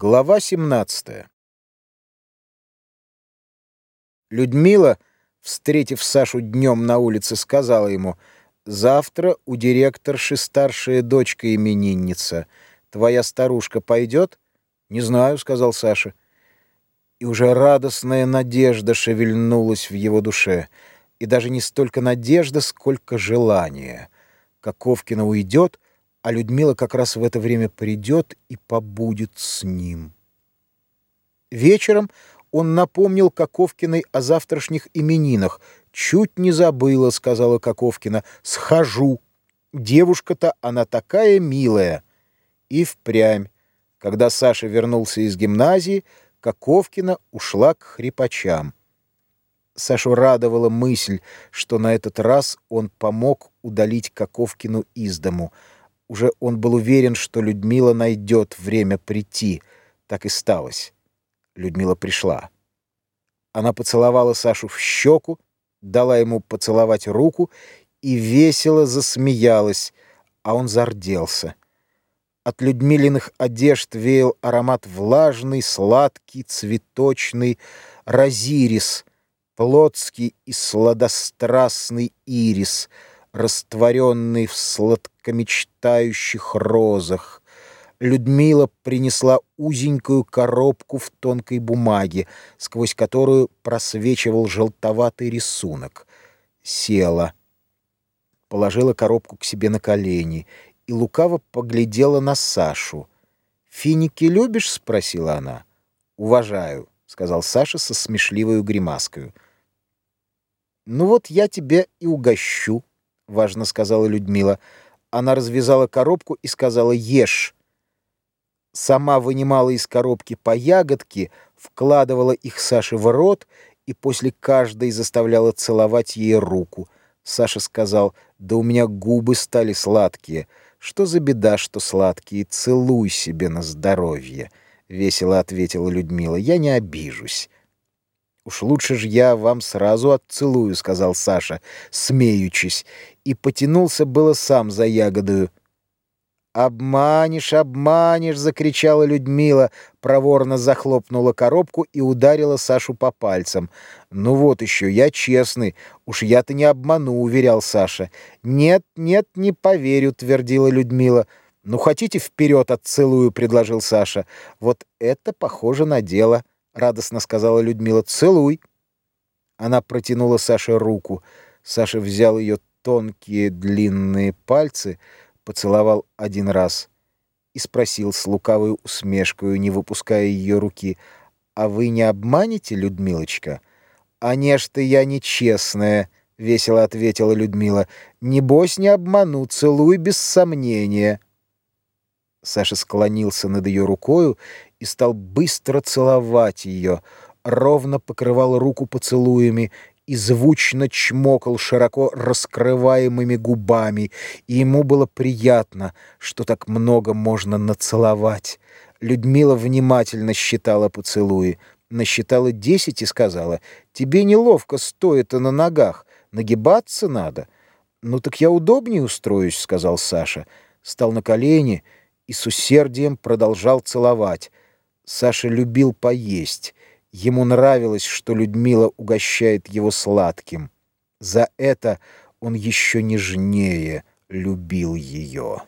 Глава 17 Людмила, встретив Сашу днем на улице, сказала ему, «Завтра у директорши старшая дочка именинница. Твоя старушка пойдет?» «Не знаю», — сказал Саша. И уже радостная надежда шевельнулась в его душе. И даже не столько надежда, сколько желание. Каковкина уйдет — а Людмила как раз в это время придет и побудет с ним. Вечером он напомнил Каковкиной о завтрашних именинах. «Чуть не забыла», — сказала Каковкина, — «схожу. Девушка-то она такая милая». И впрямь, когда Саша вернулся из гимназии, Каковкина ушла к хрипачам. Сашу радовала мысль, что на этот раз он помог удалить Каковкину из дому — уже он был уверен, что Людмила найдет время прийти. Так и сталось. Людмила пришла. Она поцеловала Сашу в щеку, дала ему поцеловать руку и весело засмеялась, а он зарделся. От Людмилиных одежд веял аромат влажный, сладкий, цветочный, розирис, плотский и сладострастный ирис — растворенный в сладкомечтающих розах. Людмила принесла узенькую коробку в тонкой бумаге, сквозь которую просвечивал желтоватый рисунок. Села, положила коробку к себе на колени и лукаво поглядела на Сашу. «Финики любишь?» — спросила она. «Уважаю», — сказал Саша со смешливой гримаской. «Ну вот я тебя и угощу», — важно сказала Людмила. Она развязала коробку и сказала «Ешь». Сама вынимала из коробки по ягодке, вкладывала их Саше в рот и после каждой заставляла целовать ей руку. Саша сказал «Да у меня губы стали сладкие». «Что за беда, что сладкие? Целуй себе на здоровье», — весело ответила Людмила. «Я не обижусь». «Уж лучше ж я вам сразу отцелую», — сказал Саша, смеючись, и потянулся было сам за ягодою. «Обманешь, обманешь!» — закричала Людмила, проворно захлопнула коробку и ударила Сашу по пальцам. «Ну вот еще, я честный, уж я-то не обману», — уверял Саша. «Нет, нет, не поверю», — твердила Людмила. «Ну, хотите, вперед отцелую», — предложил Саша. «Вот это похоже на дело». — радостно сказала Людмила. «Целуй!» Она протянула Саше руку. Саша взял ее тонкие длинные пальцы, поцеловал один раз и спросил с лукавой усмешкой, не выпуская ее руки, «А вы не обманете, Людмилочка?» «А не ж ты я нечестная», — весело ответила Людмила. «Небось не обману, целуй без сомнения». Саша склонился над ее рукою и стал быстро целовать ее, ровно покрывал руку поцелуями и звучно чмокал широко раскрываемыми губами, и ему было приятно, что так много можно нацеловать. Людмила внимательно считала поцелуи, насчитала десять и сказала, «Тебе неловко стоит на ногах, нагибаться надо». «Ну так я удобнее устроюсь», — сказал Саша. Стал на колени и с усердием продолжал целовать. Саша любил поесть. Ему нравилось, что Людмила угощает его сладким. За это он еще нежнее любил ее.